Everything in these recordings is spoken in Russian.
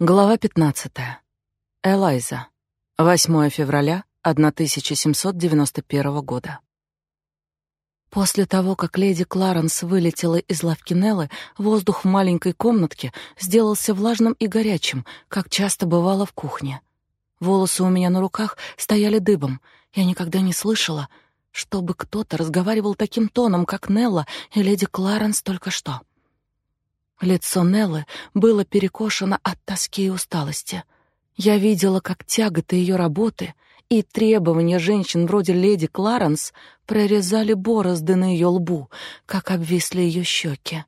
Глава 15. Элайза. 8 февраля 1791 года. После того, как леди Кларенс вылетела из лавки Неллы, воздух в маленькой комнатке сделался влажным и горячим, как часто бывало в кухне. Волосы у меня на руках стояли дыбом. Я никогда не слышала, чтобы кто-то разговаривал таким тоном, как Нелла и леди Кларенс только что. Лицо Неллы было перекошено от тоски и усталости. Я видела, как тяготы ее работы и требования женщин вроде леди Кларенс прорезали борозды на ее лбу, как обвисли ее щеки.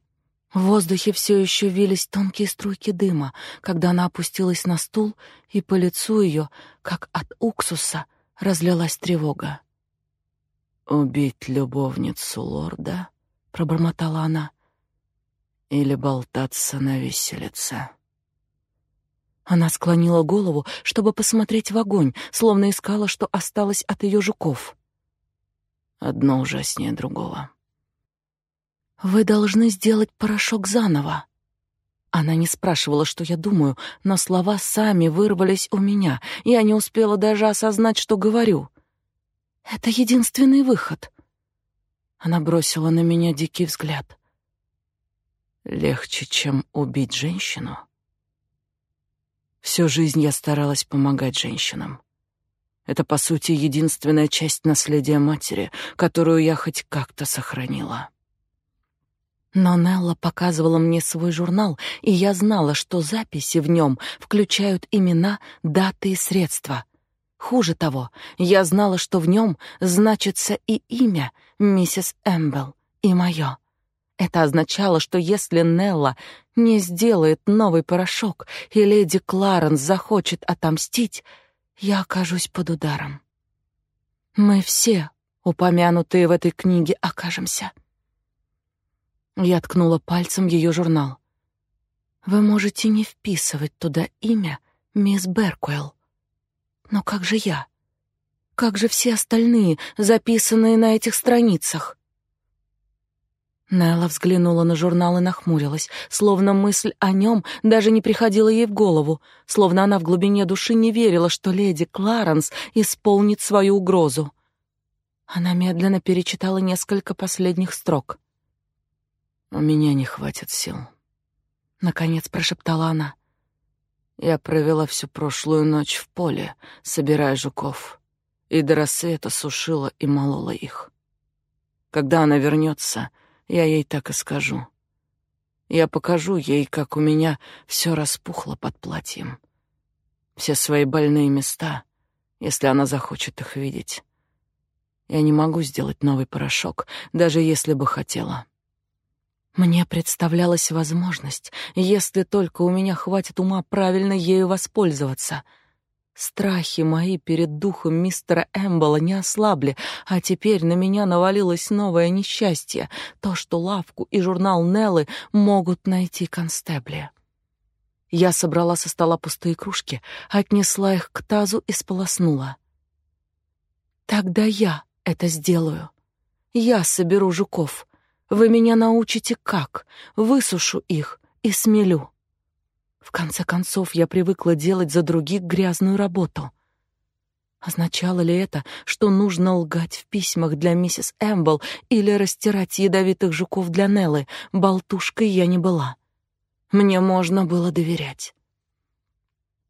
В воздухе все еще вились тонкие струйки дыма, когда она опустилась на стул, и по лицу ее, как от уксуса, разлилась тревога. «Убить любовницу лорда?» — пробормотала она. «Или болтаться на виселице?» Она склонила голову, чтобы посмотреть в огонь, словно искала, что осталось от ее жуков. Одно ужаснее другого. «Вы должны сделать порошок заново». Она не спрашивала, что я думаю, но слова сами вырвались у меня. Я не успела даже осознать, что говорю. «Это единственный выход». Она бросила на меня дикий взгляд. «Легче, чем убить женщину?» Всю жизнь я старалась помогать женщинам. Это, по сути, единственная часть наследия матери, которую я хоть как-то сохранила. Но Нелла показывала мне свой журнал, и я знала, что записи в нем включают имена, даты и средства. Хуже того, я знала, что в нем значится и имя миссис Эмбел, и мое. Это означало, что если Нелла не сделает новый порошок, и леди Кларенс захочет отомстить, я окажусь под ударом. Мы все, упомянутые в этой книге, окажемся. Я ткнула пальцем ее журнал. Вы можете не вписывать туда имя мисс Беркуэлл. Но как же я? Как же все остальные, записанные на этих страницах? Нелла взглянула на журнал и нахмурилась, словно мысль о нем даже не приходила ей в голову, словно она в глубине души не верила, что леди Кларенс исполнит свою угрозу. Она медленно перечитала несколько последних строк. «У меня не хватит сил», — наконец прошептала она. «Я провела всю прошлую ночь в поле, собирая жуков, и до рассвета сушила и молола их. Когда она вернется, — я ей так и скажу. Я покажу ей, как у меня все распухло под платьем. Все свои больные места, если она захочет их видеть. Я не могу сделать новый порошок, даже если бы хотела. Мне представлялась возможность, если только у меня хватит ума правильно ею воспользоваться — Страхи мои перед духом мистера Эмбола не ослабли, а теперь на меня навалилось новое несчастье, то, что лавку и журнал Неллы могут найти констебли. Я собрала со стола пустые кружки, отнесла их к тазу и сполоснула. Тогда я это сделаю. Я соберу жуков. Вы меня научите как, высушу их и смелю. В конце концов, я привыкла делать за других грязную работу. Означало ли это, что нужно лгать в письмах для миссис Эмбл или растирать ядовитых жуков для Неллы? Болтушкой я не была. Мне можно было доверять.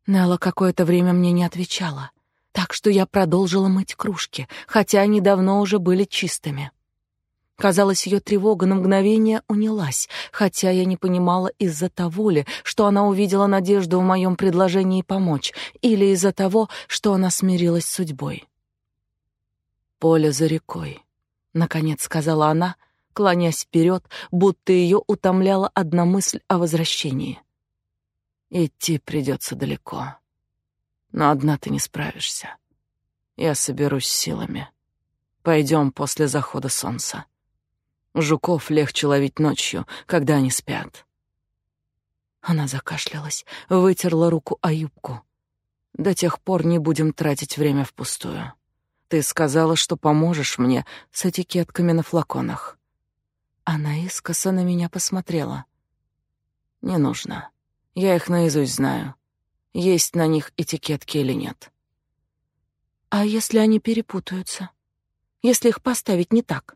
Нелла какое-то время мне не отвечала, так что я продолжила мыть кружки, хотя они давно уже были чистыми. Казалось, ее тревога на мгновение унялась, хотя я не понимала, из-за того ли, что она увидела надежду в моем предложении помочь, или из-за того, что она смирилась с судьбой. «Поле за рекой», — наконец сказала она, клонясь вперед, будто ее утомляла одна мысль о возвращении. «Идти придется далеко, но одна ты не справишься. Я соберусь силами. Пойдем после захода солнца». Жуков легче ловить ночью, когда они спят. Она закашлялась, вытерла руку о юбку. До тех пор не будем тратить время впустую. Ты сказала, что поможешь мне с этикетками на флаконах. Она искоса на меня посмотрела. Не нужно. Я их наизусть знаю. есть на них этикетки или нет. А если они перепутаются? Если их поставить не так?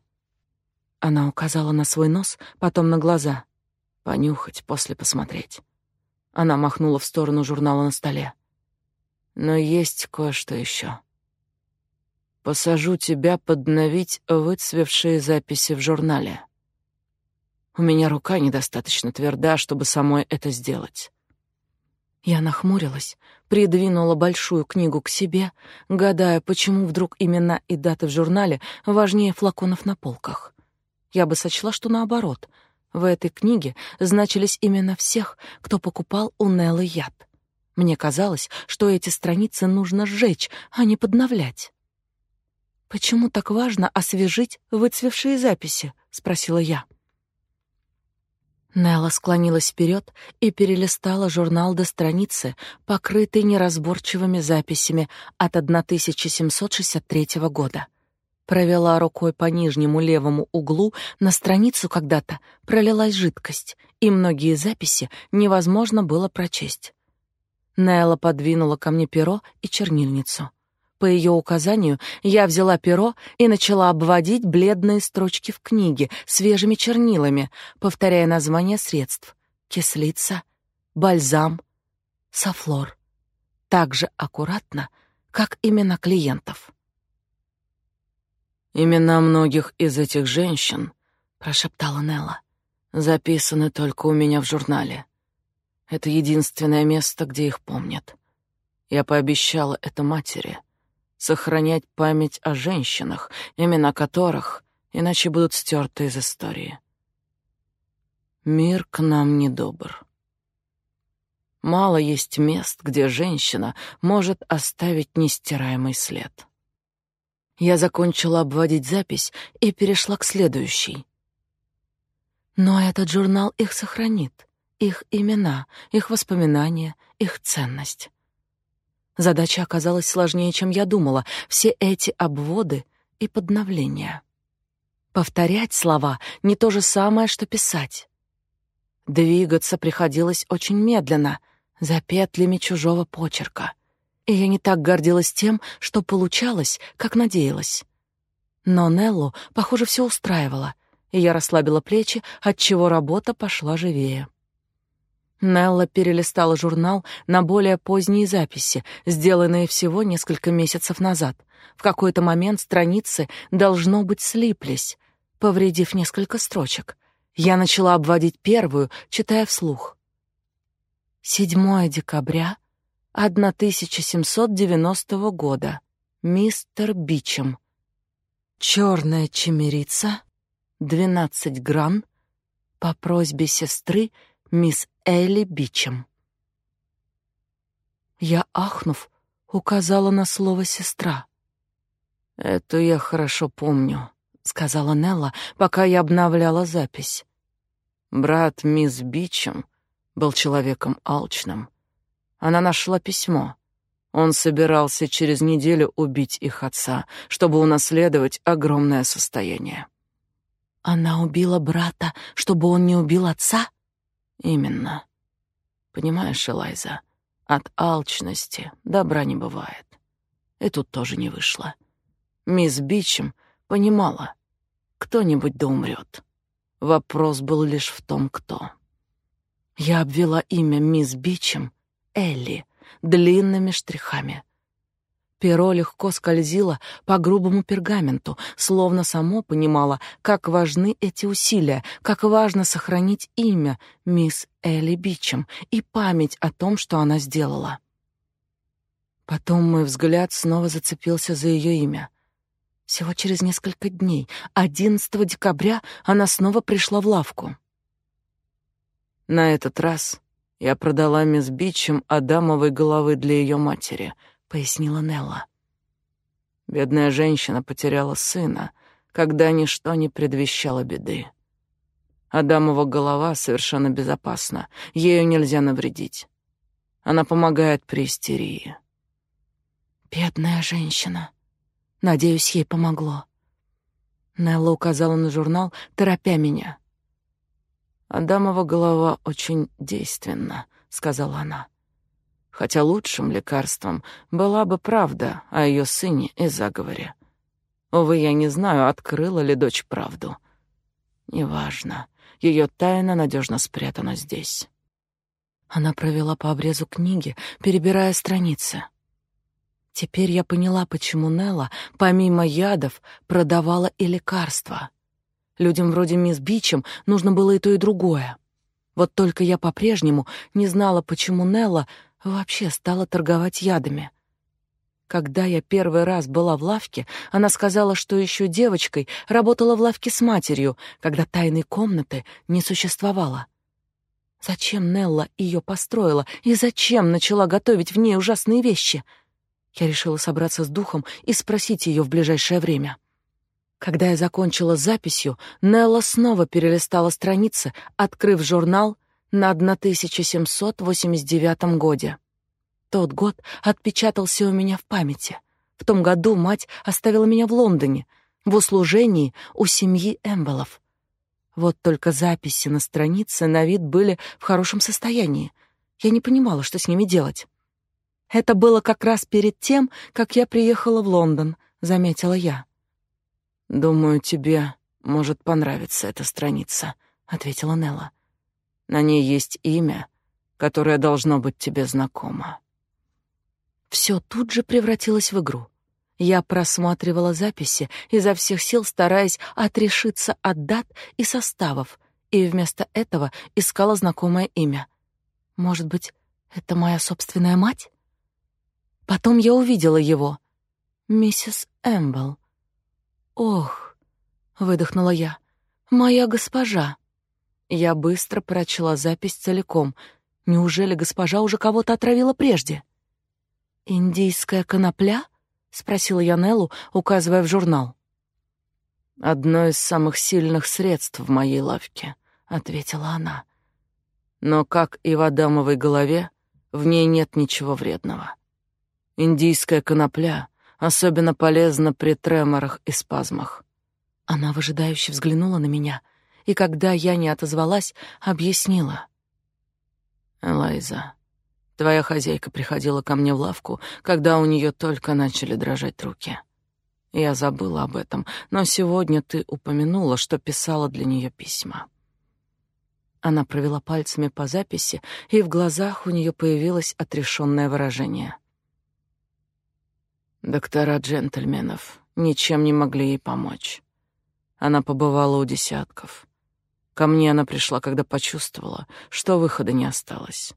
Она указала на свой нос, потом на глаза. Понюхать, после посмотреть. Она махнула в сторону журнала на столе. Но есть кое-что еще. Посажу тебя подновить выцвевшие записи в журнале. У меня рука недостаточно тверда, чтобы самой это сделать. Я нахмурилась, придвинула большую книгу к себе, гадая, почему вдруг имена и даты в журнале важнее флаконов на полках. Я бы сочла, что наоборот. В этой книге значились имена всех, кто покупал у Неллы яд. Мне казалось, что эти страницы нужно сжечь, а не подновлять. «Почему так важно освежить выцвевшие записи?» — спросила я. Нелла склонилась вперед и перелистала журнал до страницы, покрытой неразборчивыми записями от 1763 года. Провела рукой по нижнему левому углу, на страницу когда-то пролилась жидкость, и многие записи невозможно было прочесть. Нелла подвинула ко мне перо и чернильницу. По ее указанию я взяла перо и начала обводить бледные строчки в книге свежими чернилами, повторяя названия средств: кислица, бальзам, сафлор. Так же аккуратно, как имена клиентов. Имена многих из этих женщин, прошептала Нелла, записаны только у меня в журнале. Это единственное место, где их помнят. Я пообещала это матери — сохранять память о женщинах, имена которых иначе будут стерты из истории. Мир к нам недобр. Мало есть мест, где женщина может оставить нестираемый след. Я закончила обводить запись и перешла к следующей. Но этот журнал их сохранит, их имена, их воспоминания, их ценность. Задача оказалась сложнее, чем я думала. Все эти обводы и подновления. Повторять слова не то же самое, что писать. Двигаться приходилось очень медленно, за петлями чужого почерка. И я не так гордилась тем, что получалось, как надеялась. Но Неллу, похоже, все устраивало, и я расслабила плечи, отчего работа пошла живее. Нелла перелистала журнал на более поздние записи, сделанные всего несколько месяцев назад. В какой-то момент страницы, должно быть, слиплись, повредив несколько строчек. Я начала обводить первую, читая вслух. 7 декабря 1790 года. Мистер Бичем. Черная чемерица, 12 гран, по просьбе сестры мисс Элли Бичем. Я, ахнув, указала на слово «сестра». «Это я хорошо помню», — сказала Нелла, пока я обновляла запись. Брат мисс Бичем был человеком алчным. Она нашла письмо. Он собирался через неделю убить их отца, чтобы унаследовать огромное состояние. Она убила брата, чтобы он не убил отца? Именно. Понимаешь, Элайза, от алчности добра не бывает. И тут тоже не вышло. Мисс Бичем понимала, кто-нибудь да умрет. Вопрос был лишь в том, кто. Я обвела имя мисс Бичем, Элли, длинными штрихами. Перо легко скользило по грубому пергаменту, словно само понимало, как важны эти усилия, как важно сохранить имя мисс Элли Бичем и память о том, что она сделала. Потом мой взгляд снова зацепился за ее имя. Всего через несколько дней, 11 декабря, она снова пришла в лавку. На этот раз я продала мисс Бичем адамовой головы для ее матери — пояснила Нелла. Бедная женщина потеряла сына, когда ничто не предвещало беды. Адамова голова совершенно безопасна, ею нельзя навредить. Она помогает при истерии. Бедная женщина. Надеюсь, ей помогло. Нелла указала на журнал, торопя меня. Адамова голова очень действенна, сказала она. хотя лучшим лекарством была бы правда о ее сыне и заговоре. Увы, я не знаю, открыла ли дочь правду. Неважно, ее тайна надежно спрятана здесь. Она провела по обрезу книги, перебирая страницы. Теперь я поняла, почему Нелла, помимо ядов, продавала и лекарства. Людям вроде мисс Бичем нужно было и то, и другое. Вот только я по-прежнему не знала, почему Нелла вообще стала торговать ядами. Когда я первый раз была в лавке, она сказала, что еще девочкой работала в лавке с матерью, когда тайной комнаты не существовало. Зачем Нелла ее построила и зачем начала готовить в ней ужасные вещи? Я решила собраться с духом и спросить ее в ближайшее время. Когда я закончила записью, Нелла снова перелистала страницы, открыв журнал на 1789 годе. Тот год отпечатался у меня в памяти. В том году мать оставила меня в Лондоне, в услужении у семьи Эмбелов. Вот только записи на странице на вид были в хорошем состоянии. Я не понимала, что с ними делать. Это было как раз перед тем, как я приехала в Лондон, заметила я. Думаю, тебе может понравиться эта страница, ответила Нелла. На ней есть имя, которое должно быть тебе знакомо. Все тут же превратилось в игру. Я просматривала записи, изо всех сил стараясь отрешиться от дат и составов, и вместо этого искала знакомое имя. Может быть, это моя собственная мать? Потом я увидела его. Миссис Эмбл. «Ох!» — выдохнула я. «Моя госпожа!» Я быстро прочла запись целиком. Неужели госпожа уже кого-то отравила прежде? «Индийская конопля?» — спросила я Неллу, указывая в журнал. «Одно из самых сильных средств в моей лавке», — ответила она. «Но, как и в Адамовой голове, в ней нет ничего вредного. Индийская конопля особенно полезно при треморах и спазмах. Она выжидающе взглянула на меня, и когда я не отозвалась, объяснила. «Элайза, твоя хозяйка приходила ко мне в лавку, когда у нее только начали дрожать руки. Я забыла об этом, но сегодня ты упомянула, что писала для нее письма». Она провела пальцами по записи, и в глазах у нее появилось отрешенное выражение. Доктора джентльменов ничем не могли ей помочь. Она побывала у десятков. Ко мне она пришла, когда почувствовала, что выхода не осталось.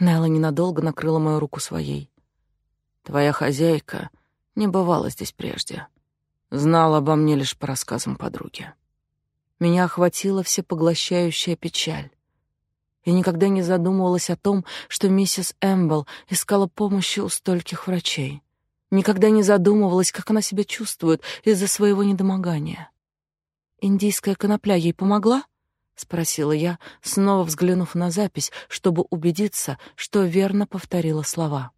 Нелла ненадолго накрыла мою руку своей. Твоя хозяйка не бывала здесь прежде. Знала обо мне лишь по рассказам подруги. Меня охватила всепоглощающая печаль. Я никогда не задумывалась о том, что миссис Эмбл искала помощи у стольких врачей. Никогда не задумывалась, как она себя чувствует из-за своего недомогания. «Индийская конопля ей помогла?» — спросила я, снова взглянув на запись, чтобы убедиться, что верно повторила слова.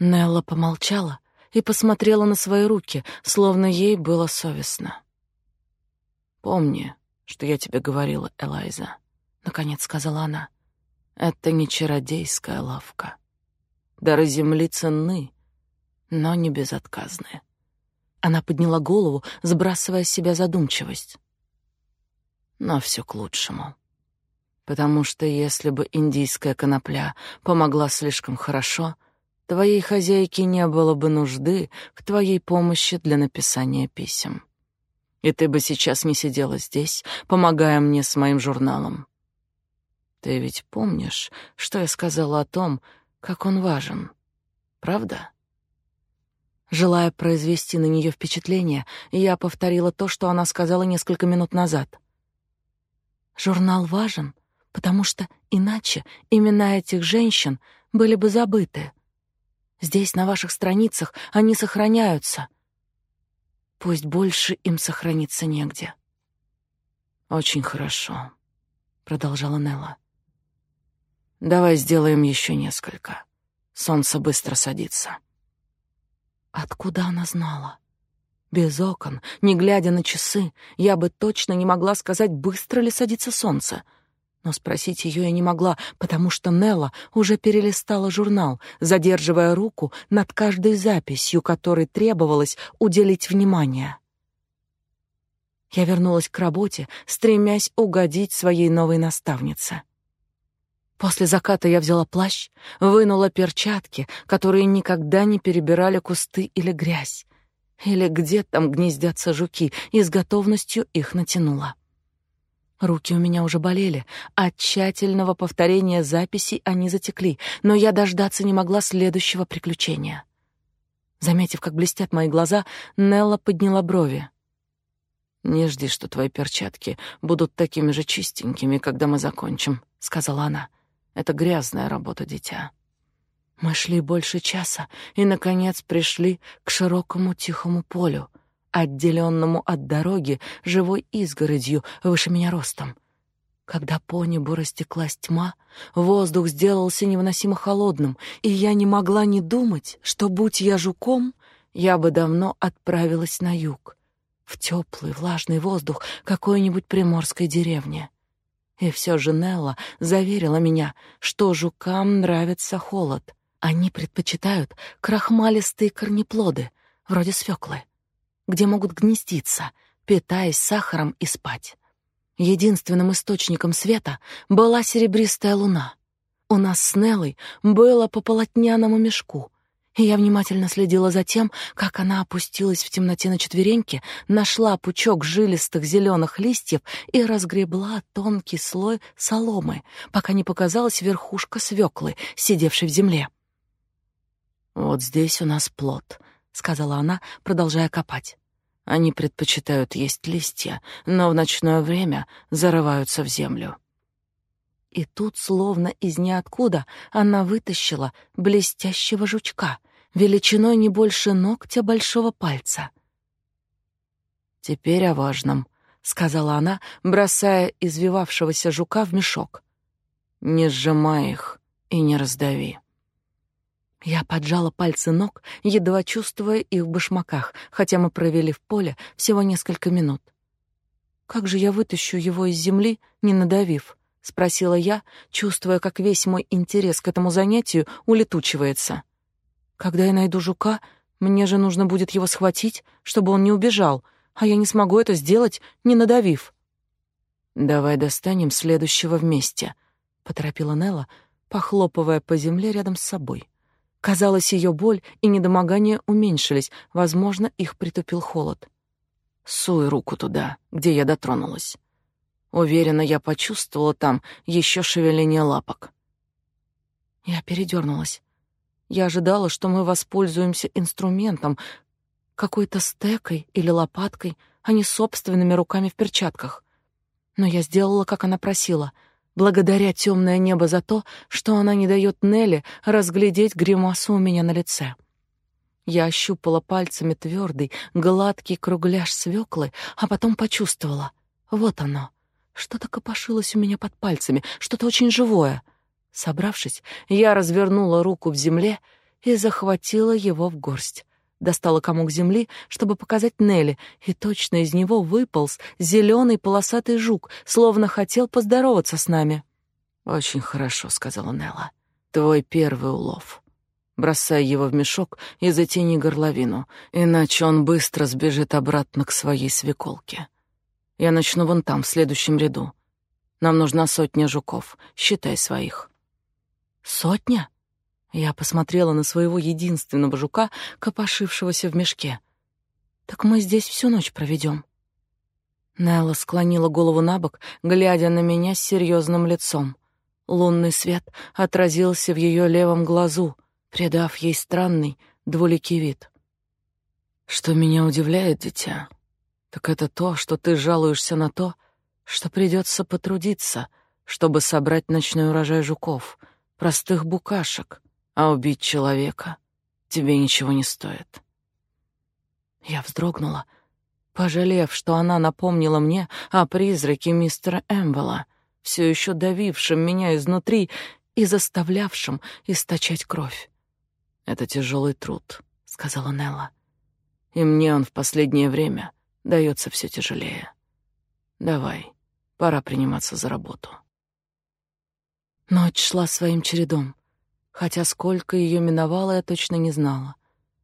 Нелла помолчала и посмотрела на свои руки, словно ей было совестно. «Помни, что я тебе говорила, Элайза», — наконец сказала она. «Это не чародейская лавка. Дары земли ценны, но не безотказные. Она подняла голову, сбрасывая с себя задумчивость. Но все к лучшему. Потому что если бы индийская конопля помогла слишком хорошо, твоей хозяйке не было бы нужды к твоей помощи для написания писем. И ты бы сейчас не сидела здесь, помогая мне с моим журналом. Ты ведь помнишь, что я сказала о том, как он важен, правда? Желая произвести на нее впечатление, я повторила то, что она сказала несколько минут назад. Журнал важен, потому что иначе имена этих женщин были бы забыты. Здесь, на ваших страницах, они сохраняются. Пусть больше им сохраниться негде. Очень хорошо, продолжала Нелла. Давай сделаем еще несколько. Солнце быстро садится. Откуда она знала? Без окон, не глядя на часы, я бы точно не могла сказать, быстро ли садится солнце. Но спросить ее я не могла, потому что Нелла уже перелистала журнал, задерживая руку над каждой записью, которой требовалось уделить внимание. Я вернулась к работе, стремясь угодить своей новой наставнице. После заката я взяла плащ, вынула перчатки, которые никогда не перебирали кусты или грязь, или где там гнездятся жуки, и с готовностью их натянула. Руки у меня уже болели, от тщательного повторения записей они затекли, но я дождаться не могла следующего приключения. Заметив, как блестят мои глаза, Нелла подняла брови. «Не жди, что твои перчатки будут такими же чистенькими, когда мы закончим», — сказала она. «Это грязная работа, дитя». Мы шли больше часа и, наконец, пришли к широкому тихому полю — отделенному от дороги живой изгородью выше меня ростом. Когда по небу растеклась тьма, воздух сделался невыносимо холодным, и я не могла не думать, что, будь я жуком, я бы давно отправилась на юг, в теплый влажный воздух какой-нибудь приморской деревни. И все же Нелла заверила меня, что жукам нравится холод. Они предпочитают крахмалистые корнеплоды, вроде свеклы где могут гнездиться, питаясь сахаром и спать. Единственным источником света была серебристая луна. У нас с Неллой было по полотняному мешку, и я внимательно следила за тем, как она опустилась в темноте на четвереньки, нашла пучок жилистых зеленых листьев и разгребла тонкий слой соломы, пока не показалась верхушка свеклы, сидевшей в земле. «Вот здесь у нас плод», — сказала она, продолжая копать. Они предпочитают есть листья, но в ночное время зарываются в землю. И тут, словно из ниоткуда, она вытащила блестящего жучка, величиной не больше ногтя большого пальца. «Теперь о важном», — сказала она, бросая извивавшегося жука в мешок. «Не сжимай их и не раздави». Я поджала пальцы ног, едва чувствуя их в башмаках, хотя мы провели в поле всего несколько минут. «Как же я вытащу его из земли, не надавив?» — спросила я, чувствуя, как весь мой интерес к этому занятию улетучивается. «Когда я найду жука, мне же нужно будет его схватить, чтобы он не убежал, а я не смогу это сделать, не надавив». «Давай достанем следующего вместе», — поторопила Нелла, похлопывая по земле рядом с собой. Казалось, ее боль и недомогание уменьшились, возможно, их притупил холод. Суй руку туда, где я дотронулась. Уверена, я почувствовала там еще шевеление лапок. Я передернулась. Я ожидала, что мы воспользуемся инструментом, какой-то стекой или лопаткой, а не собственными руками в перчатках. Но я сделала, как она просила — благодаря темное небо за то, что она не дает Нелли разглядеть гримасу у меня на лице. Я ощупала пальцами твердый, гладкий кругляш свеклы, а потом почувствовала. Вот оно. Что-то копошилось у меня под пальцами, что-то очень живое. Собравшись, я развернула руку в земле и захватила его в горсть достала комок земли, чтобы показать Нелли, и точно из него выполз зеленый полосатый жук, словно хотел поздороваться с нами. «Очень хорошо», — сказала Нелла. «Твой первый улов. Бросай его в мешок и затяни горловину, иначе он быстро сбежит обратно к своей свеколке. Я начну вон там, в следующем ряду. Нам нужна сотня жуков, считай своих». «Сотня?» Я посмотрела на своего единственного жука, копошившегося в мешке. «Так мы здесь всю ночь проведем». Нелла склонила голову на бок, глядя на меня с серьезным лицом. Лунный свет отразился в ее левом глазу, придав ей странный, двуликий вид. «Что меня удивляет, дитя, так это то, что ты жалуешься на то, что придется потрудиться, чтобы собрать ночной урожай жуков, простых букашек, а убить человека тебе ничего не стоит. Я вздрогнула, пожалев, что она напомнила мне о призраке мистера Эмвелла, все еще давившем меня изнутри и заставлявшем источать кровь. «Это тяжелый труд», — сказала Нелла. «И мне он в последнее время дается все тяжелее. Давай, пора приниматься за работу». Ночь шла своим чередом, хотя сколько ее миновало, я точно не знала.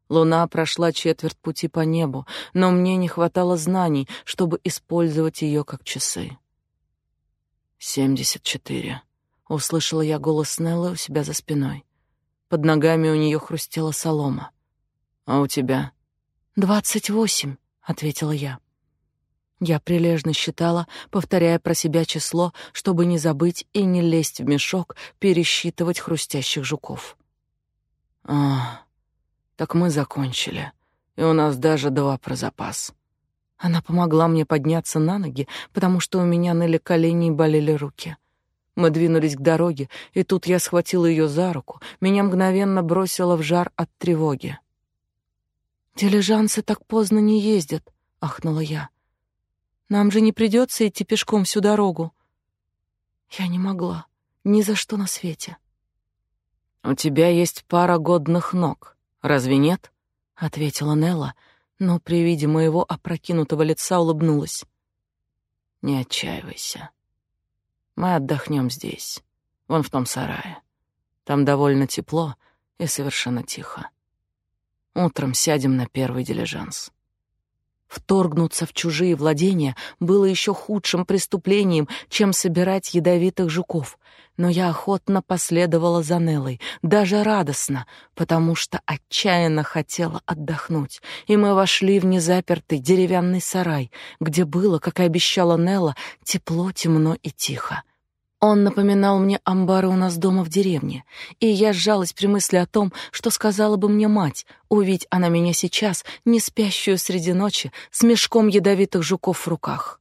Луна прошла четверть пути по небу, но мне не хватало знаний, чтобы использовать ее как часы. «Семьдесят четыре», — услышала я голос Неллы у себя за спиной. Под ногами у нее хрустела солома. «А у тебя?» «Двадцать восемь», — ответила я. Я прилежно считала, повторяя про себя число, чтобы не забыть и не лезть в мешок пересчитывать хрустящих жуков. «А, так мы закончили, и у нас даже два про запас». Она помогла мне подняться на ноги, потому что у меня ныли колени и болели руки. Мы двинулись к дороге, и тут я схватила ее за руку, меня мгновенно бросило в жар от тревоги. «Дилижансы так поздно не ездят», — ахнула я. «Нам же не придется идти пешком всю дорогу». Я не могла, ни за что на свете. «У тебя есть пара годных ног, разве нет?» — ответила Нелла, но при виде моего опрокинутого лица улыбнулась. «Не отчаивайся. Мы отдохнем здесь, вон в том сарае. Там довольно тепло и совершенно тихо. Утром сядем на первый дилижанс. Вторгнуться в чужие владения было еще худшим преступлением, чем собирать ядовитых жуков, но я охотно последовала за Неллой, даже радостно, потому что отчаянно хотела отдохнуть, и мы вошли в незапертый деревянный сарай, где было, как и обещала Нелла, тепло, темно и тихо. Он напоминал мне амбары у нас дома в деревне, и я сжалась при мысли о том, что сказала бы мне мать, увидеть она меня сейчас, не спящую среди ночи, с мешком ядовитых жуков в руках.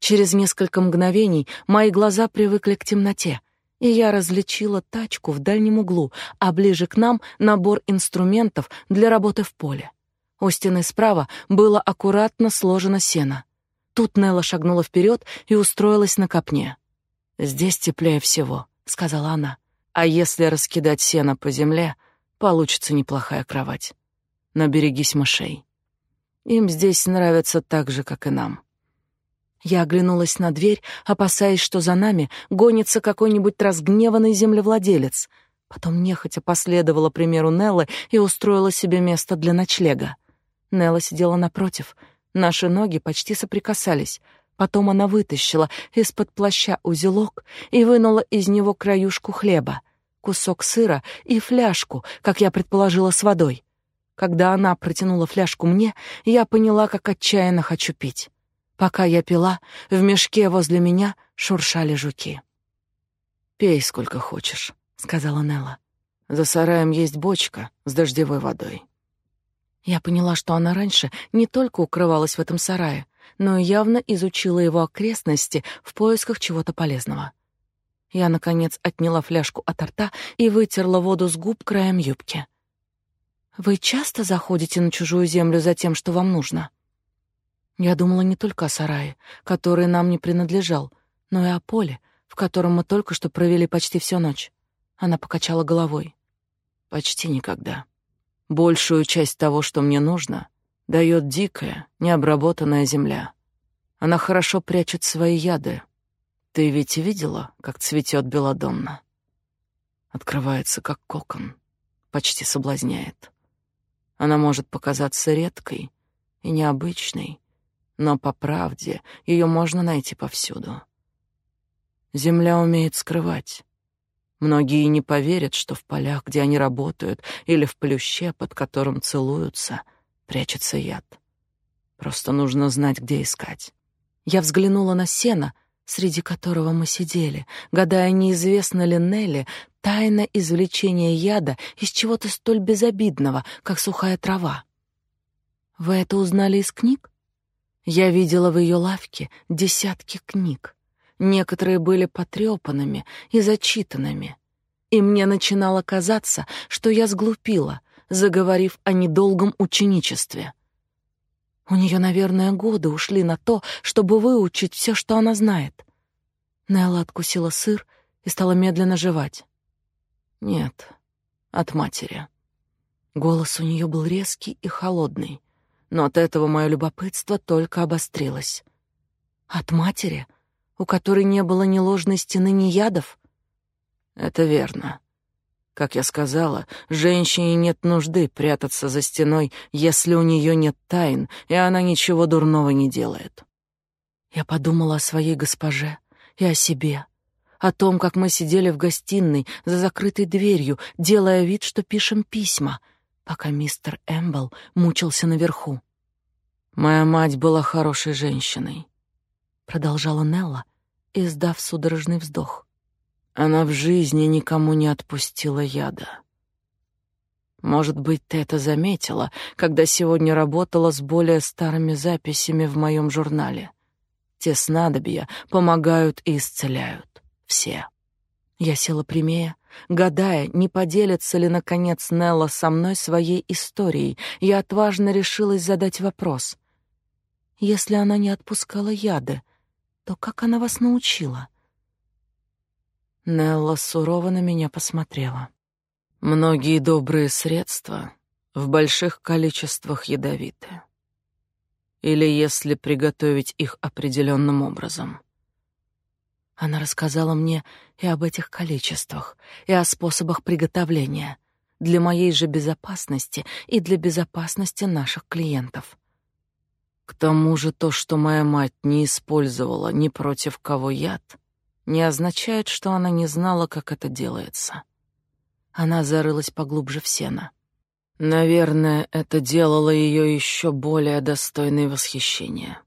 Через несколько мгновений мои глаза привыкли к темноте, и я различила тачку в дальнем углу, а ближе к нам набор инструментов для работы в поле. У стены справа было аккуратно сложено сено. Тут Нелла шагнула вперед и устроилась на копне. «Здесь теплее всего», — сказала она. «А если раскидать сено по земле, получится неплохая кровать. Но берегись мышей. Им здесь нравится так же, как и нам». Я оглянулась на дверь, опасаясь, что за нами гонится какой-нибудь разгневанный землевладелец. Потом нехотя последовала примеру Неллы и устроила себе место для ночлега. Нелла сидела напротив. Наши ноги почти соприкасались. Потом она вытащила из-под плаща узелок и вынула из него краюшку хлеба, кусок сыра и фляжку, как я предположила, с водой. Когда она протянула фляжку мне, я поняла, как отчаянно хочу пить. Пока я пила, в мешке возле меня шуршали жуки. «Пей сколько хочешь», — сказала Нелла. «За сараем есть бочка с дождевой водой». Я поняла, что она раньше не только укрывалась в этом сарае, но явно изучила его окрестности в поисках чего-то полезного. Я, наконец, отняла фляжку от рта и вытерла воду с губ краем юбки. «Вы часто заходите на чужую землю за тем, что вам нужно?» Я думала не только о сарае, который нам не принадлежал, но и о поле, в котором мы только что провели почти всю ночь. Она покачала головой. Почти никогда. Большую часть того, что мне нужно, дает дикая, необработанная земля. Она хорошо прячет свои яды. Ты ведь видела, как цветет белодонна? Открывается, как кокон, почти соблазняет. Она может показаться редкой и необычной, но по правде ее можно найти повсюду. Земля умеет скрывать. Многие не поверят, что в полях, где они работают, или в плюще, под которым целуются, прячется яд. Просто нужно знать, где искать. Я взглянула на сено, среди которого мы сидели, гадая, неизвестно ли Нелли тайна извлечения яда из чего-то столь безобидного, как сухая трава. Вы это узнали из книг? Я видела в ее лавке десятки книг. Некоторые были потрепанными и зачитанными. И мне начинало казаться, что я сглупила, заговорив о недолгом ученичестве. У нее, наверное, годы ушли на то, чтобы выучить все, что она знает. Нелла откусила сыр и стала медленно жевать. Нет, от матери. Голос у нее был резкий и холодный но от этого мое любопытство только обострилось. От матери, у которой не было ни ложной стены, ни ядов? Это верно. Как я сказала, женщине нет нужды прятаться за стеной, если у нее нет тайн, и она ничего дурного не делает. Я подумала о своей госпоже и о себе, о том, как мы сидели в гостиной за закрытой дверью, делая вид, что пишем письма, пока мистер Эмбл мучился наверху. Моя мать была хорошей женщиной, продолжала Нелла, издав судорожный вздох. Она в жизни никому не отпустила яда. Может быть, ты это заметила, когда сегодня работала с более старыми записями в моем журнале. Те снадобья помогают и исцеляют. Все. Я села прямее, гадая, не поделится ли, наконец, Нелла со мной своей историей. Я отважно решилась задать вопрос. Если она не отпускала яды, то как она вас научила? Нелла сурово на меня посмотрела. Многие добрые средства в больших количествах ядовиты. Или если приготовить их определенным образом. Она рассказала мне и об этих количествах, и о способах приготовления для моей же безопасности и для безопасности наших клиентов. К тому же то, что моя мать не использовала ни против кого яд, не означает, что она не знала, как это делается. Она зарылась поглубже в сено. Наверное, это делало ее еще более достойной восхищения.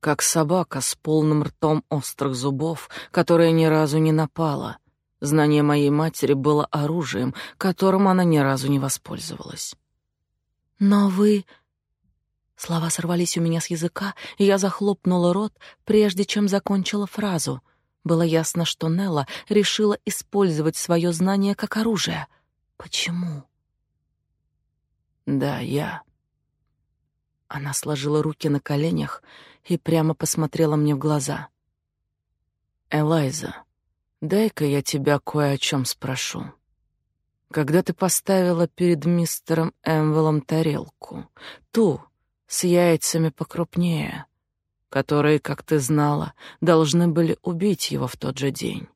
Как собака с полным ртом острых зубов, которая ни разу не напала. Знание моей матери было оружием, которым она ни разу не воспользовалась. «Но вы...» Слова сорвались у меня с языка, и я захлопнула рот, прежде чем закончила фразу. Было ясно, что Нелла решила использовать свое знание как оружие. Почему? Да, я. Она сложила руки на коленях и прямо посмотрела мне в глаза. Элайза, дай-ка я тебя кое о чем спрошу. Когда ты поставила перед мистером Эмвелом тарелку, ту, с яйцами покрупнее, которые, как ты знала, должны были убить его в тот же день.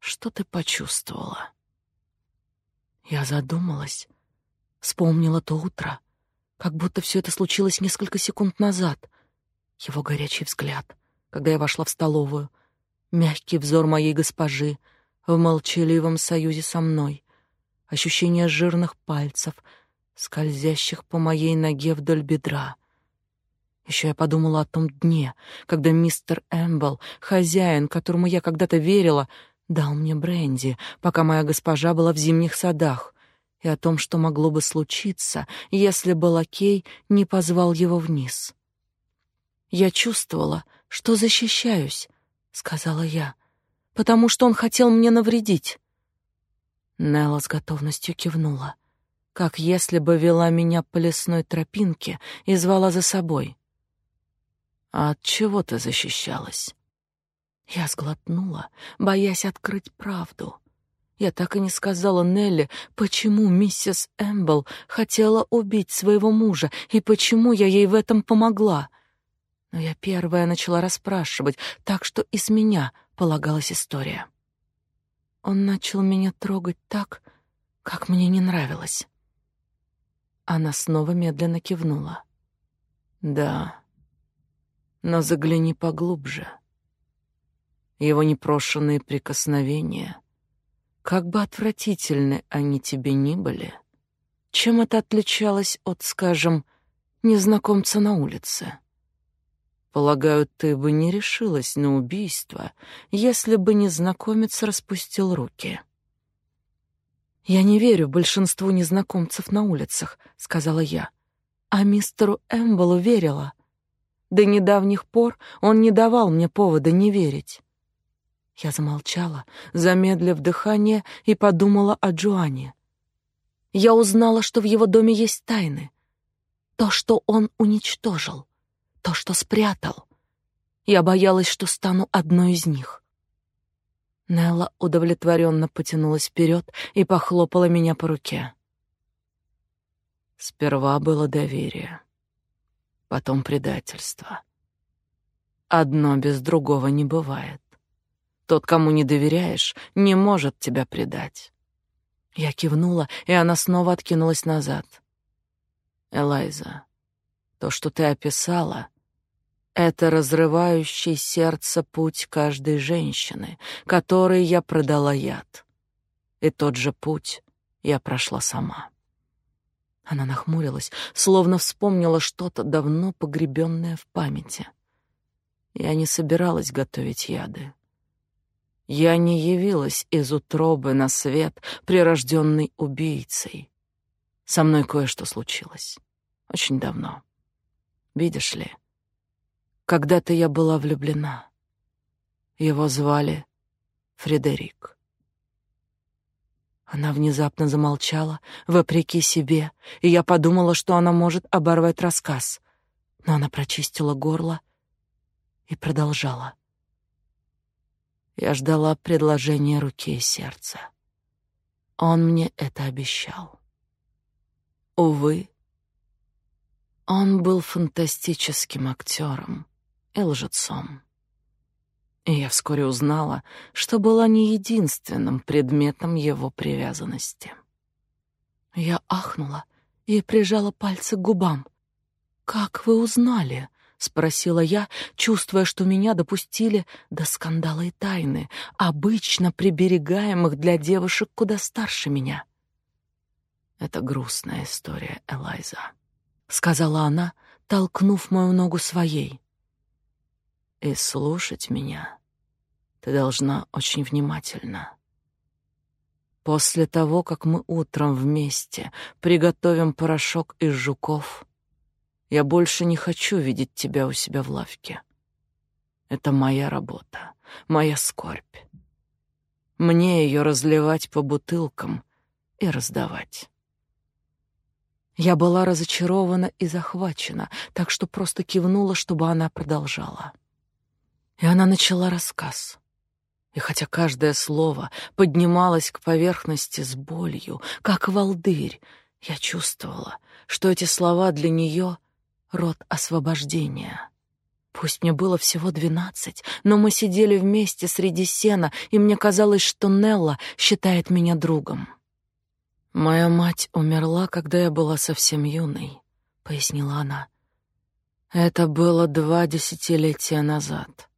Что ты почувствовала? Я задумалась, вспомнила то утро, как будто все это случилось несколько секунд назад. Его горячий взгляд, когда я вошла в столовую, мягкий взор моей госпожи в молчаливом союзе со мной, ощущение жирных пальцев — скользящих по моей ноге вдоль бедра. Еще я подумала о том дне, когда мистер Эмбл, хозяин, которому я когда-то верила, дал мне бренди, пока моя госпожа была в зимних садах, и о том, что могло бы случиться, если бы лакей не позвал его вниз. Я чувствовала, что защищаюсь, сказала я, потому что он хотел мне навредить. Нелла с готовностью кивнула как если бы вела меня по лесной тропинке и звала за собой. А от чего ты защищалась? Я сглотнула, боясь открыть правду. Я так и не сказала Нелли, почему миссис Эмбл хотела убить своего мужа и почему я ей в этом помогла. Но я первая начала расспрашивать, так что из меня полагалась история. Он начал меня трогать так, как мне не нравилось. Она снова медленно кивнула. Да. Но загляни поглубже. Его непрошенные прикосновения, как бы отвратительны они тебе ни были, чем это отличалось от, скажем, незнакомца на улице? Полагаю, ты бы не решилась на убийство, если бы незнакомец распустил руки. «Я не верю большинству незнакомцев на улицах», — сказала я. А мистеру Эмболу верила. До недавних пор он не давал мне повода не верить. Я замолчала, замедлив дыхание, и подумала о Джоанне. Я узнала, что в его доме есть тайны. То, что он уничтожил, то, что спрятал. Я боялась, что стану одной из них. Нелла удовлетворенно потянулась вперед и похлопала меня по руке. Сперва было доверие, потом предательство. Одно без другого не бывает. Тот, кому не доверяешь, не может тебя предать. Я кивнула, и она снова откинулась назад. Элайза, то, что ты описала, это разрывающий сердце путь каждой женщины, которой я продала яд. И тот же путь я прошла сама. Она нахмурилась, словно вспомнила что-то давно погребенное в памяти. Я не собиралась готовить яды. Я не явилась из утробы на свет, прирожденной убийцей. Со мной кое-что случилось. Очень давно. Видишь ли, когда-то я была влюблена. Его звали Фредерик. Она внезапно замолчала, вопреки себе, и я подумала, что она может оборвать рассказ. Но она прочистила горло и продолжала. Я ждала предложения руки и сердца. Он мне это обещал. Увы, он был фантастическим актером и лжецом. И я вскоре узнала, что была не единственным предметом его привязанности. Я ахнула и прижала пальцы к губам. «Как вы узнали?» — спросила я, чувствуя, что меня допустили до скандала и тайны, обычно приберегаемых для девушек куда старше меня. «Это грустная история, Элайза», — сказала она, толкнув мою ногу своей. «И слушать меня ты должна очень внимательно. После того, как мы утром вместе приготовим порошок из жуков, я больше не хочу видеть тебя у себя в лавке. Это моя работа, моя скорбь. Мне ее разливать по бутылкам и раздавать. Я была разочарована и захвачена, так что просто кивнула, чтобы она продолжала. И она начала рассказ. И хотя каждое слово поднималось к поверхности с болью, как волдырь, я чувствовала, что эти слова для нее — род освобождения. Пусть мне было всего двенадцать, но мы сидели вместе среди сена, и мне казалось, что Нелла считает меня другом. «Моя мать умерла, когда я была совсем юной», — пояснила она. «Это было два десятилетия назад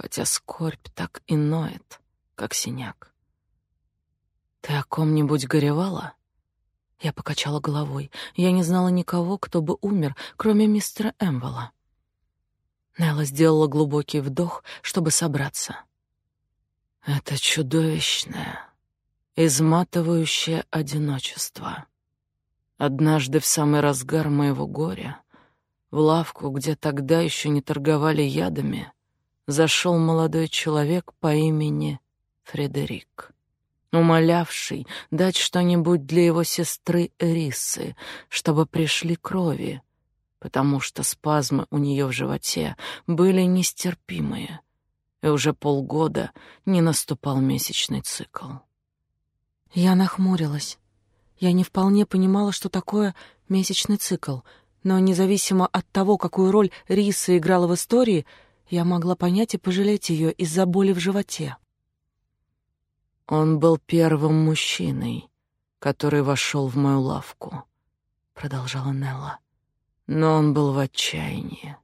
хотя скорбь так и ноет, как синяк. Ты о ком-нибудь горевала? Я покачала головой. Я не знала никого, кто бы умер, кроме мистера Эмвела. Нелла сделала глубокий вдох, чтобы собраться. Это чудовищное, изматывающее одиночество. Однажды в самый разгар моего горя в лавку, где тогда еще не торговали ядами, зашел молодой человек по имени Фредерик, умолявший дать что-нибудь для его сестры Рисы, чтобы пришли крови, потому что спазмы у нее в животе были нестерпимые, и уже полгода не наступал месячный цикл. Я нахмурилась. Я не вполне понимала, что такое месячный цикл, но независимо от того, какую роль Риса играла в истории — я могла понять и пожалеть ее из-за боли в животе. Он был первым мужчиной, который вошел в мою лавку, продолжала Нелла. Но он был в отчаянии.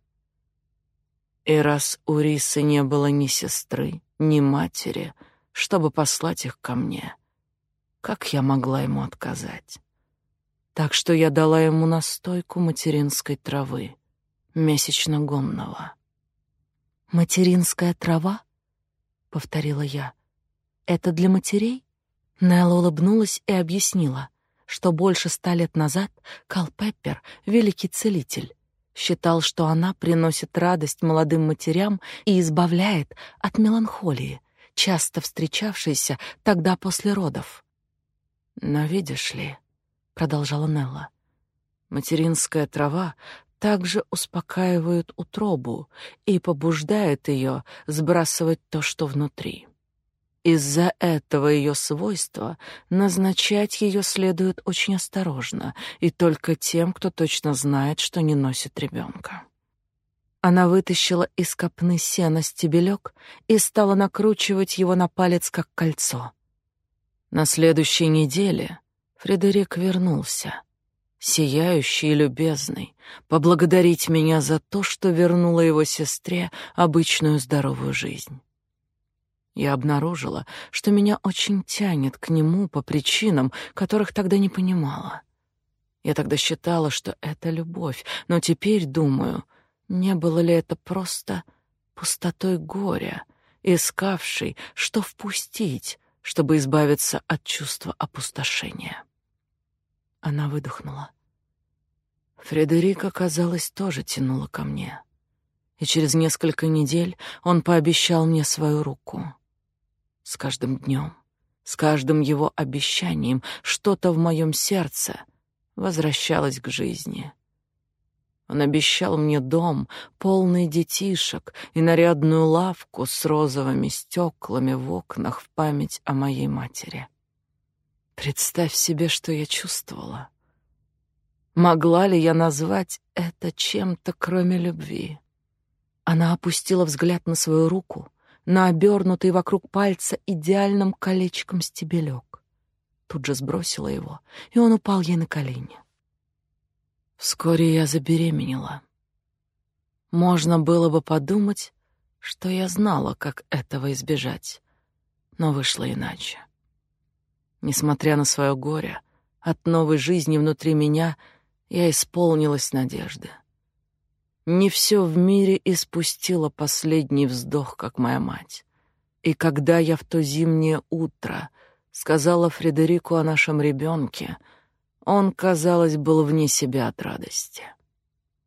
И раз у Рисы не было ни сестры, ни матери, чтобы послать их ко мне, как я могла ему отказать? Так что я дала ему настойку материнской травы, месячно-гомного. «Материнская трава?» — повторила я. «Это для матерей?» Нелла улыбнулась и объяснила, что больше ста лет назад Кал Пеппер, великий целитель, считал, что она приносит радость молодым матерям и избавляет от меланхолии, часто встречавшейся тогда после родов. «Но видишь ли», — продолжала Нелла, — «материнская трава также успокаивают утробу и побуждают ее сбрасывать то, что внутри. Из-за этого ее свойства назначать ее следует очень осторожно и только тем, кто точно знает, что не носит ребенка. Она вытащила из копны сена стебелек и стала накручивать его на палец, как кольцо. На следующей неделе Фредерик вернулся, сияющий и любезный, поблагодарить меня за то, что вернула его сестре обычную здоровую жизнь. Я обнаружила, что меня очень тянет к нему по причинам, которых тогда не понимала. Я тогда считала, что это любовь, но теперь думаю, не было ли это просто пустотой горя, искавшей, что впустить, чтобы избавиться от чувства опустошения. Она выдохнула. Фредерика, казалось, тоже тянула ко мне. И через несколько недель он пообещал мне свою руку. С каждым днем, с каждым его обещанием что-то в моем сердце возвращалось к жизни. Он обещал мне дом, полный детишек, и нарядную лавку с розовыми стеклами в окнах в память о моей матери. Представь себе, что я чувствовала. Могла ли я назвать это чем-то, кроме любви? Она опустила взгляд на свою руку, на обернутый вокруг пальца идеальным колечком стебелек. Тут же сбросила его, и он упал ей на колени. Вскоре я забеременела. Можно было бы подумать, что я знала, как этого избежать, но вышло иначе. Несмотря на свое горе, от новой жизни внутри меня я исполнилась надежды. Не все в мире испустило последний вздох, как моя мать. И когда я в то зимнее утро сказала Фредерику о нашем ребенке, он, казалось, был вне себя от радости.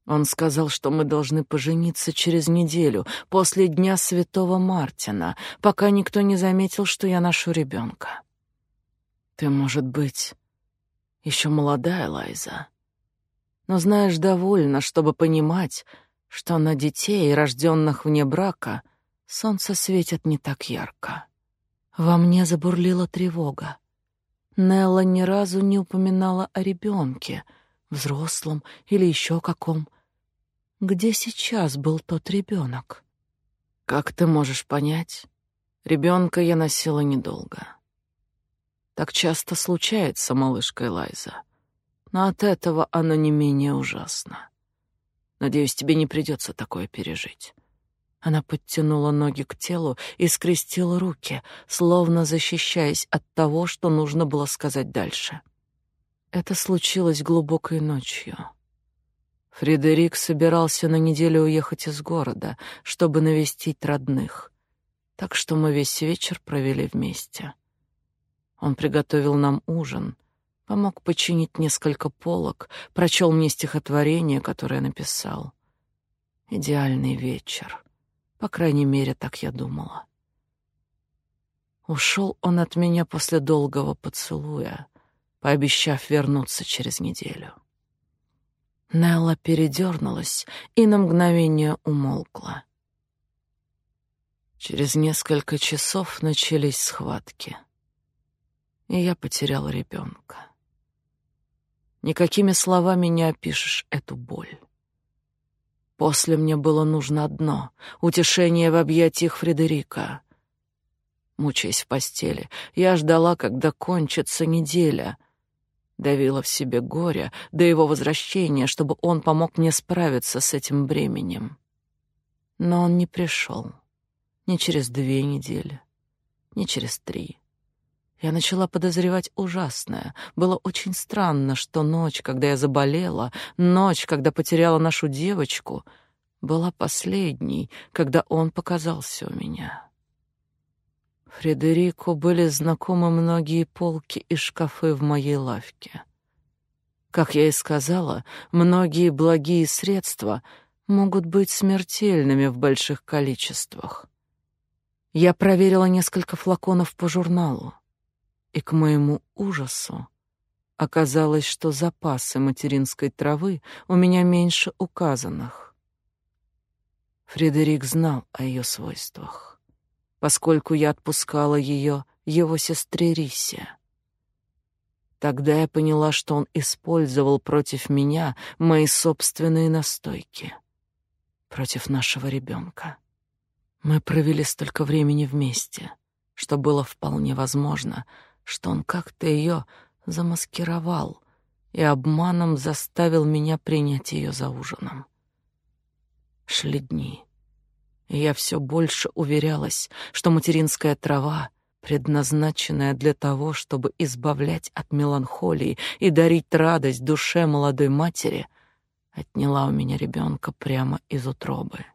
Он сказал, что мы должны пожениться через неделю, после Дня Святого Мартина, пока никто не заметил, что я ношу ребенка. Ты, может быть, еще молодая, Лайза, но знаешь довольно, чтобы понимать, что на детей, рожденных вне брака, солнце светит не так ярко. Во мне забурлила тревога. Нелла ни разу не упоминала о ребенке, взрослом или еще каком. Где сейчас был тот ребенок? Как ты можешь понять, ребенка я носила недолго. Так часто случается, малышка Элайза но от этого оно не менее ужасно. Надеюсь, тебе не придется такое пережить. Она подтянула ноги к телу и скрестила руки, словно защищаясь от того, что нужно было сказать дальше. Это случилось глубокой ночью. Фредерик собирался на неделю уехать из города, чтобы навестить родных, так что мы весь вечер провели вместе. Он приготовил нам ужин — помог починить несколько полок, прочел мне стихотворение, которое написал. Идеальный вечер. По крайней мере, так я думала. Ушел он от меня после долгого поцелуя, пообещав вернуться через неделю. Нелла передернулась и на мгновение умолкла. Через несколько часов начались схватки, и я потерял ребенка. Никакими словами не опишешь эту боль. После мне было нужно одно — утешение в объятиях Фредерика. Мучаясь в постели, я ждала, когда кончится неделя. Давила в себе горе до его возвращения, чтобы он помог мне справиться с этим бременем. Но он не пришел. Ни через две недели, ни через три. Я начала подозревать ужасное. Было очень странно, что ночь, когда я заболела, ночь, когда потеряла нашу девочку, была последней, когда он показался у меня. Фредерику были знакомы многие полки и шкафы в моей лавке. Как я и сказала, многие благие средства могут быть смертельными в больших количествах. Я проверила несколько флаконов по журналу и к моему ужасу оказалось, что запасы материнской травы у меня меньше указанных. Фредерик знал о ее свойствах, поскольку я отпускала ее его сестре Рисе. Тогда я поняла, что он использовал против меня мои собственные настойки. против нашего ребенка. Мы провели столько времени вместе, что было вполне возможно, что он как-то ее замаскировал и обманом заставил меня принять ее за ужином. Шли дни, и я все больше уверялась, что материнская трава, предназначенная для того, чтобы избавлять от меланхолии и дарить радость душе молодой матери, отняла у меня ребенка прямо из утробы.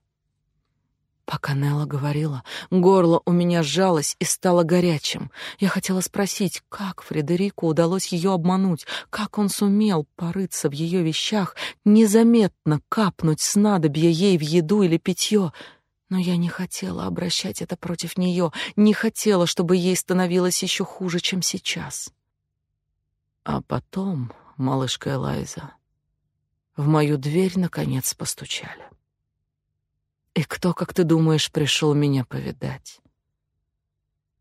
Пока Нелла говорила, горло у меня сжалось и стало горячим. Я хотела спросить, как Фредерику удалось ее обмануть, как он сумел порыться в ее вещах, незаметно капнуть снадобье ей в еду или питье. Но я не хотела обращать это против нее, не хотела, чтобы ей становилось еще хуже, чем сейчас. А потом, малышка Элайза, в мою дверь наконец постучали. И кто, как ты думаешь, пришел меня повидать?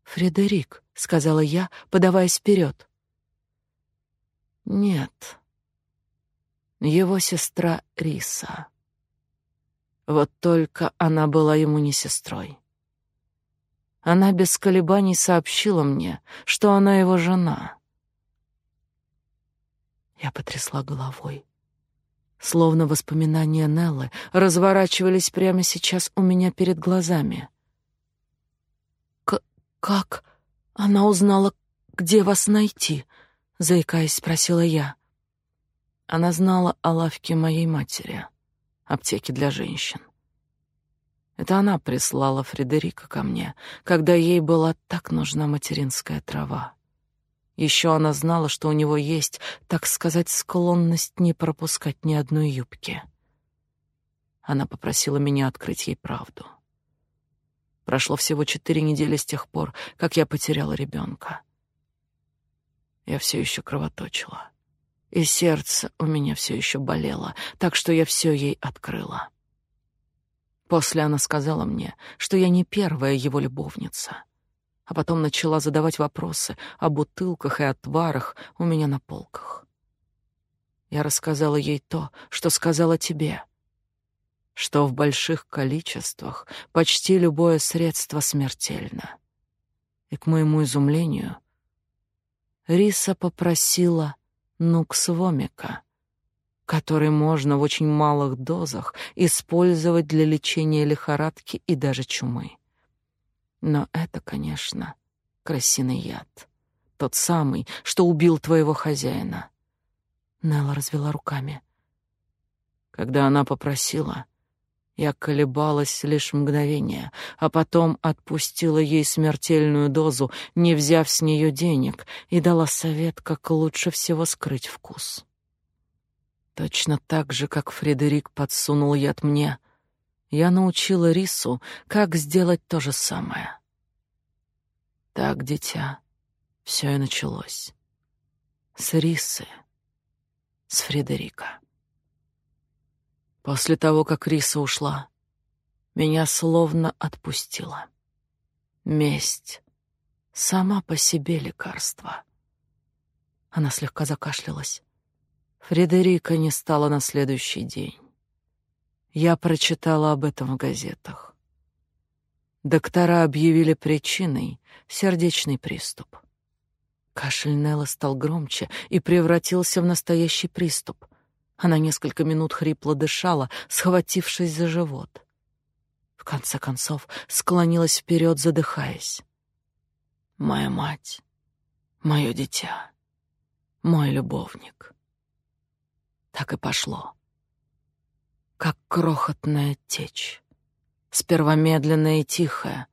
Фредерик, сказала я, подаваясь вперед. Нет. Его сестра Риса. Вот только она была ему не сестрой. Она без колебаний сообщила мне, что она его жена. Я потрясла головой. Словно воспоминания Неллы разворачивались прямо сейчас у меня перед глазами. К «Как она узнала, где вас найти?» — заикаясь, спросила я. Она знала о лавке моей матери, аптеке для женщин. Это она прислала Фредерика ко мне, когда ей была так нужна материнская трава. Еще она знала, что у него есть, так сказать, склонность не пропускать ни одной юбки. Она попросила меня открыть ей правду. Прошло всего четыре недели с тех пор, как я потеряла ребенка. Я все еще кровоточила, и сердце у меня все еще болело, так что я все ей открыла. После она сказала мне, что я не первая его любовница — а потом начала задавать вопросы о бутылках и отварах у меня на полках. Я рассказала ей то, что сказала тебе, что в больших количествах почти любое средство смертельно. И к моему изумлению Риса попросила нуксвомика, который можно в очень малых дозах использовать для лечения лихорадки и даже чумы. Но это, конечно, крысиный яд. Тот самый, что убил твоего хозяина. Нелла развела руками. Когда она попросила, я колебалась лишь мгновение, а потом отпустила ей смертельную дозу, не взяв с нее денег, и дала совет, как лучше всего скрыть вкус. Точно так же, как Фредерик подсунул яд мне, я научила Рису, как сделать то же самое. Так, дитя, все и началось. С Рисы, с Фредерика. После того, как Риса ушла, меня словно отпустила. Месть сама по себе лекарство. Она слегка закашлялась. Фредерика не стала на следующий день. Я прочитала об этом в газетах. Доктора объявили причиной сердечный приступ. Кашель Нелла стал громче и превратился в настоящий приступ. Она несколько минут хрипло дышала, схватившись за живот. В конце концов склонилась вперед, задыхаясь. «Моя мать, мое дитя, мой любовник». Так и пошло как крохотная течь. Сперва медленная и тихая.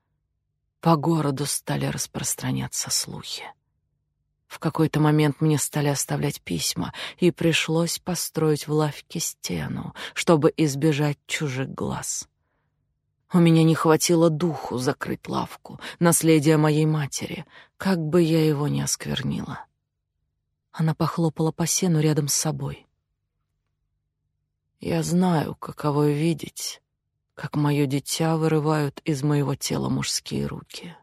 По городу стали распространяться слухи. В какой-то момент мне стали оставлять письма, и пришлось построить в лавке стену, чтобы избежать чужих глаз. У меня не хватило духу закрыть лавку, наследие моей матери, как бы я его ни осквернила. Она похлопала по сену рядом с собой. Я знаю, каково видеть, как мое дитя вырывают из моего тела мужские руки.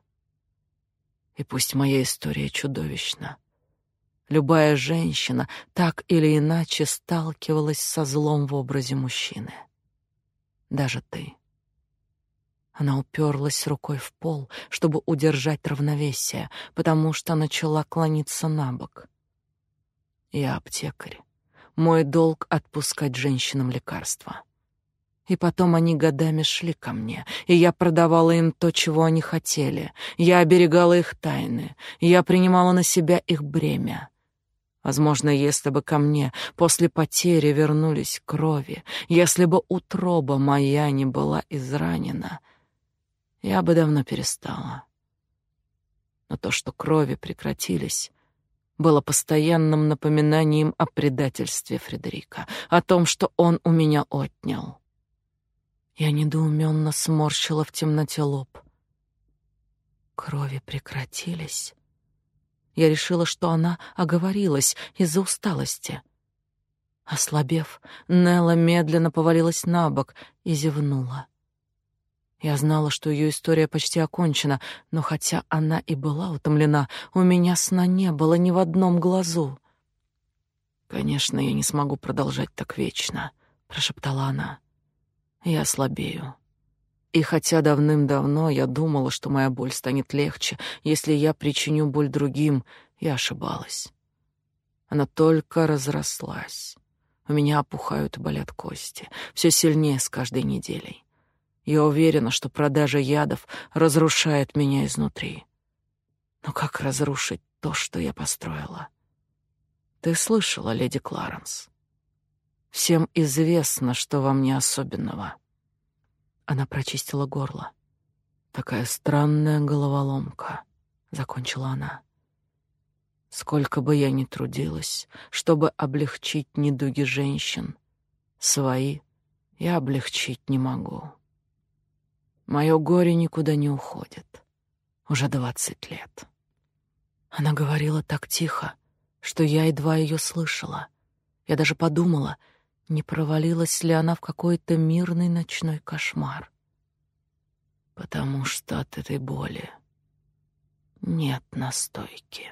И пусть моя история чудовищна, любая женщина так или иначе сталкивалась со злом в образе мужчины. Даже ты. Она уперлась рукой в пол, чтобы удержать равновесие, потому что начала клониться на бок. Я аптекарь. Мой долг — отпускать женщинам лекарства. И потом они годами шли ко мне, и я продавала им то, чего они хотели. Я оберегала их тайны, я принимала на себя их бремя. Возможно, если бы ко мне после потери вернулись крови, если бы утроба моя не была изранена, я бы давно перестала. Но то, что крови прекратились, было постоянным напоминанием о предательстве Фредерика, о том, что он у меня отнял. Я недоуменно сморщила в темноте лоб. Крови прекратились. Я решила, что она оговорилась из-за усталости. Ослабев, Нелла медленно повалилась на бок и зевнула. Я знала, что ее история почти окончена, но хотя она и была утомлена, у меня сна не было ни в одном глазу. «Конечно, я не смогу продолжать так вечно», — прошептала она я слабею. И хотя давным-давно я думала, что моя боль станет легче, если я причиню боль другим, я ошибалась. Она только разрослась. У меня опухают и болят кости, все сильнее с каждой неделей. Я уверена, что продажа ядов разрушает меня изнутри. Но как разрушить то, что я построила? Ты слышала, леди Кларенс? Всем известно, что во мне особенного. Она прочистила горло. Такая странная головоломка, закончила она. Сколько бы я ни трудилась, чтобы облегчить недуги женщин, свои я облегчить не могу. Мое горе никуда не уходит. Уже двадцать лет. Она говорила так тихо, что я едва ее слышала. Я даже подумала, не провалилась ли она в какой-то мирный ночной кошмар. Потому что от этой боли нет настойки.